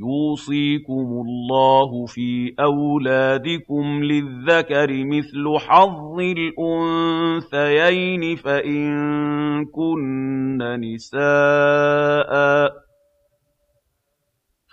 يُوصِيكُمُ اللَّهُ فِي أَوْلَادِكُمْ ۖ لِلذَّكَرِ مِثْلُ حَظِّ الْأُنثَيَيْنِ ۚ فَإِن كُنَّ نِسَاءً